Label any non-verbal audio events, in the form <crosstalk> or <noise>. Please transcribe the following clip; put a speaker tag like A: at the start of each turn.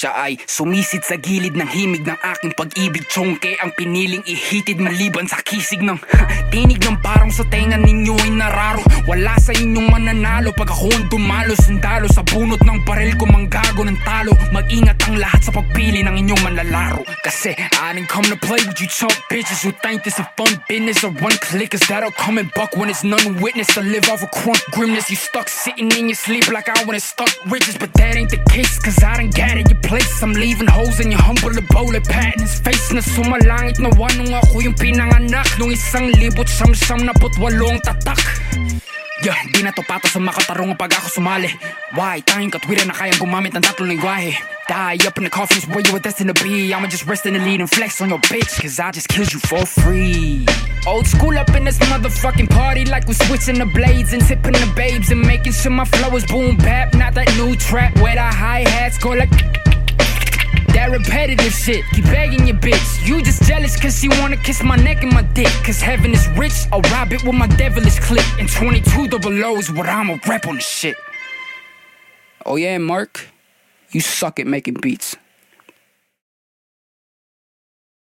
A: Siya ay sumisid sa gilid ng himig ng aking pag-ibig. Chongke ang piniling ihitid maliban sa kisig ng <laughs> Tinig ng parang sa tenga ninyo ay nararo. Wala sa inyong mananalo. Pag ako ang dumalo Sundalo. Sa bunot ng baril ko manggago ng talo. Mag-ingat ang lahat sa pagpili ng inyong manlalaro. Kasi I didn't come to play with you chump bitches Who think this a fun business or one clickers That'll come and buck when it's none witness To live off a crunk grimness. You stuck sitting in your sleep like I wanna stuck riches But that ain't the case cause I done at your place. I'm leaving holes in your humble bullet pat in his face Na sumalangit na wanong ako yung pinanganak Nung isang na putwalong tatak. Yeah, di na to makatarong pag ako sumali. Why? Tanging na kayang gumamit ng tatlong lingwahe. Die up in the coffins where you were destined to be. I'ma just rest in the lead and flex on your bitch Cause I just killed you for free. Old school up in this motherfucking party Like we switching the blades and tipping the babes And making sure my flow is boom bap Not that new trap. Where the hi-hats go like that repetitive shit, keep begging your bitch. You just jealous cause she wanna kiss my neck and my dick. Cause heaven is rich, I'll rob it with my devilish clip. And 22 double O is what I'ma rep on the shit. Oh yeah, Mark, you suck at making beats.